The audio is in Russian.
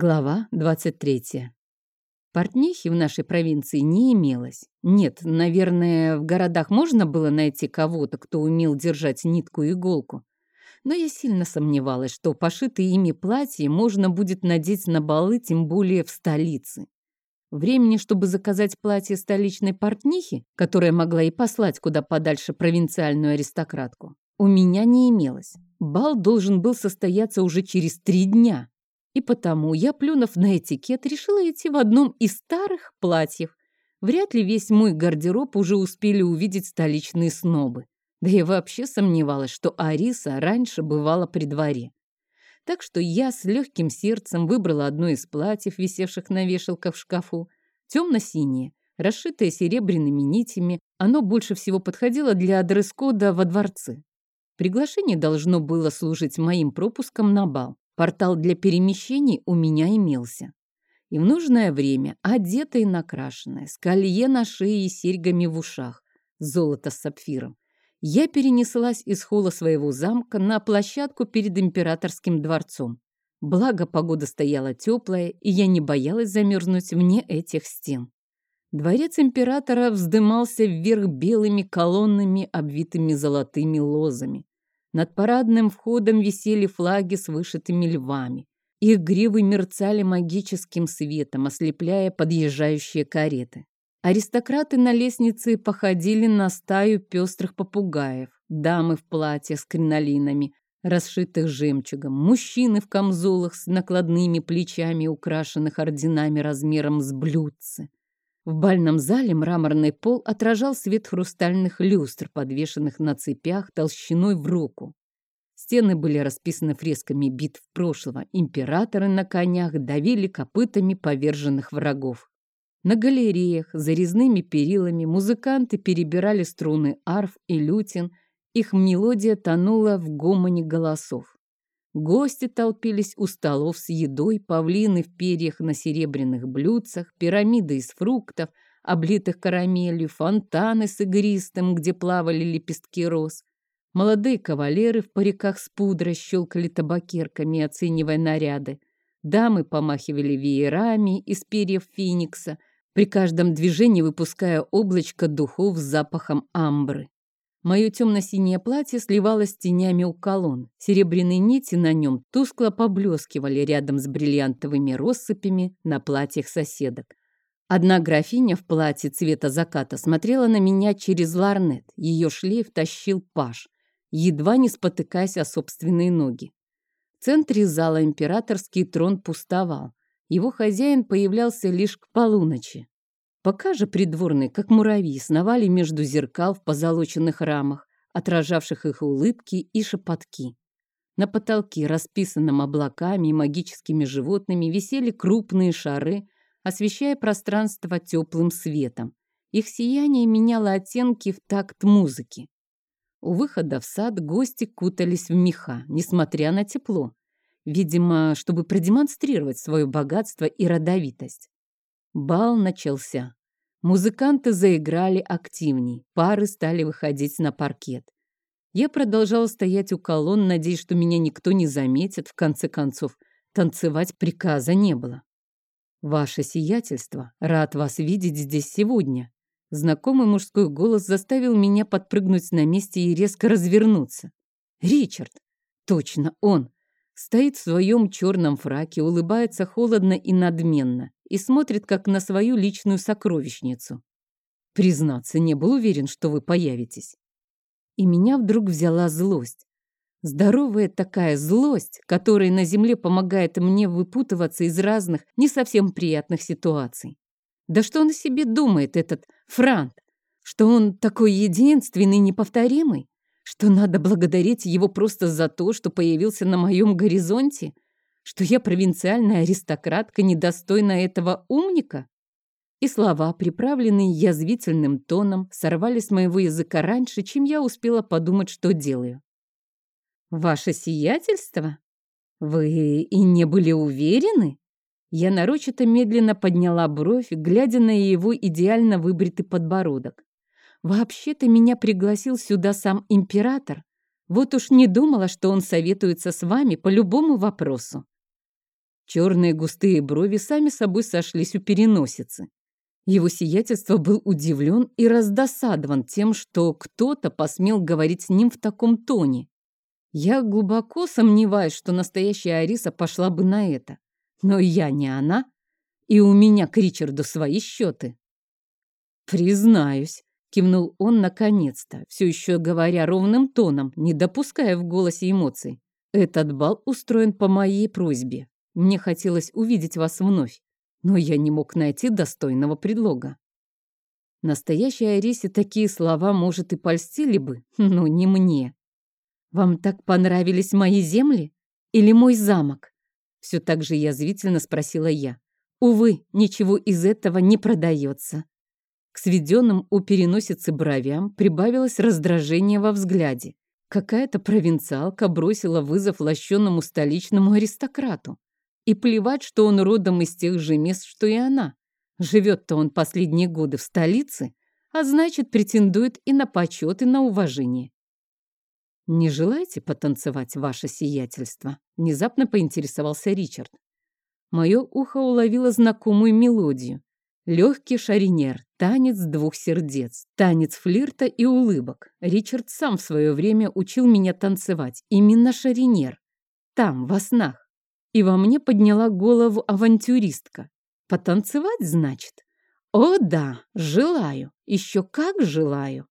Глава 23. Портнихи в нашей провинции не имелось. Нет, наверное, в городах можно было найти кого-то, кто умел держать нитку и иголку. Но я сильно сомневалась, что пошитые ими платья можно будет надеть на балы, тем более в столице. Времени, чтобы заказать платье столичной портнихи, которая могла и послать куда подальше провинциальную аристократку, у меня не имелось. Бал должен был состояться уже через три дня. И потому я, плюнув на этикет, решила идти в одном из старых платьев. Вряд ли весь мой гардероб уже успели увидеть столичные снобы. Да я вообще сомневалась, что Ариса раньше бывала при дворе. Так что я с легким сердцем выбрала одно из платьев, висевших на вешалках в шкафу. Темно-синее, расшитое серебряными нитями, оно больше всего подходило для дресс-кода во дворце. Приглашение должно было служить моим пропуском на бал. Портал для перемещений у меня имелся. И в нужное время, одетая и накрашенная, с колье на шее и серьгами в ушах, золото с сапфиром, я перенеслась из холла своего замка на площадку перед императорским дворцом. Благо, погода стояла теплая, и я не боялась замерзнуть вне этих стен. Дворец императора вздымался вверх белыми колоннами, обвитыми золотыми лозами. Над парадным входом висели флаги с вышитыми львами. Их гривы мерцали магическим светом, ослепляя подъезжающие кареты. Аристократы на лестнице походили на стаю пестрых попугаев, дамы в платьях с кринолинами, расшитых жемчугом, мужчины в камзолах с накладными плечами, украшенных орденами размером с блюдце. В бальном зале мраморный пол отражал свет хрустальных люстр, подвешенных на цепях толщиной в руку. Стены были расписаны фресками битв прошлого. Императоры на конях давили копытами поверженных врагов. На галереях за резными перилами музыканты перебирали струны арф и лютин, их мелодия тонула в гомоне голосов. Гости толпились у столов с едой, павлины в перьях на серебряных блюдцах, пирамиды из фруктов, облитых карамелью, фонтаны с игристым, где плавали лепестки роз. Молодые кавалеры в париках с пудрой щелкали табакерками, оценивая наряды. Дамы помахивали веерами из перьев феникса, при каждом движении выпуская облачко духов с запахом амбры. Мое темно-синее платье сливалось с тенями у колонн. Серебряные нити на нем тускло поблескивали рядом с бриллиантовыми россыпями на платьях соседок. Одна графиня в платье цвета заката смотрела на меня через ларнет. Ее шлейф тащил паш, едва не спотыкаясь о собственные ноги. В центре зала императорский трон пустовал. Его хозяин появлялся лишь к полуночи. Пока же придворные, как муравьи, сновали между зеркал в позолоченных рамах, отражавших их улыбки и шепотки. На потолке, расписанном облаками и магическими животными, висели крупные шары, освещая пространство теплым светом. Их сияние меняло оттенки в такт музыки. У выхода в сад гости кутались в меха, несмотря на тепло. Видимо, чтобы продемонстрировать свое богатство и родовитость. Бал начался. Музыканты заиграли активней, пары стали выходить на паркет. Я продолжала стоять у колонн, надеясь, что меня никто не заметит. В конце концов, танцевать приказа не было. «Ваше сиятельство, рад вас видеть здесь сегодня». Знакомый мужской голос заставил меня подпрыгнуть на месте и резко развернуться. «Ричард! Точно он! Стоит в своем черном фраке, улыбается холодно и надменно и смотрит как на свою личную сокровищницу. Признаться, не был уверен, что вы появитесь. И меня вдруг взяла злость. Здоровая такая злость, которая на земле помогает мне выпутываться из разных не совсем приятных ситуаций. Да что он о себе думает, этот Франт? Что он такой единственный, неповторимый? Что надо благодарить его просто за то, что появился на моем горизонте? Что я провинциальная аристократка, недостойна этого умника? И слова, приправленные язвительным тоном, сорвали с моего языка раньше, чем я успела подумать, что делаю. «Ваше сиятельство? Вы и не были уверены?» Я нарочито медленно подняла бровь, глядя на его идеально выбритый подбородок. Вообще-то меня пригласил сюда сам император. Вот уж не думала, что он советуется с вами по любому вопросу. Черные густые брови сами собой сошлись у переносицы. Его сиятельство был удивлен и раздосадован тем, что кто-то посмел говорить с ним в таком тоне. Я глубоко сомневаюсь, что настоящая Ариса пошла бы на это. Но я не она, и у меня к Ричарду свои счеты. Признаюсь, кивнул он наконец-то, все еще говоря ровным тоном, не допуская в голосе эмоций. Этот бал устроен по моей просьбе. Мне хотелось увидеть вас вновь но я не мог найти достойного предлога. Настоящей Арисе такие слова, может, и польстили бы, но не мне. «Вам так понравились мои земли? Или мой замок?» Все так же язвительно спросила я. Увы, ничего из этого не продается. К сведенным у переносицы бровям прибавилось раздражение во взгляде. Какая-то провинциалка бросила вызов лощенному столичному аристократу. И плевать, что он родом из тех же мест, что и она. Живет-то он последние годы в столице, а значит, претендует и на почет, и на уважение. «Не желаете потанцевать ваше сиятельство?» Внезапно поинтересовался Ричард. Мое ухо уловило знакомую мелодию. Легкий шаринер, танец двух сердец, танец флирта и улыбок. Ричард сам в свое время учил меня танцевать. Именно шаринер. Там, во снах. И во мне подняла голову авантюристка. Потанцевать, значит? О да, желаю, еще как желаю.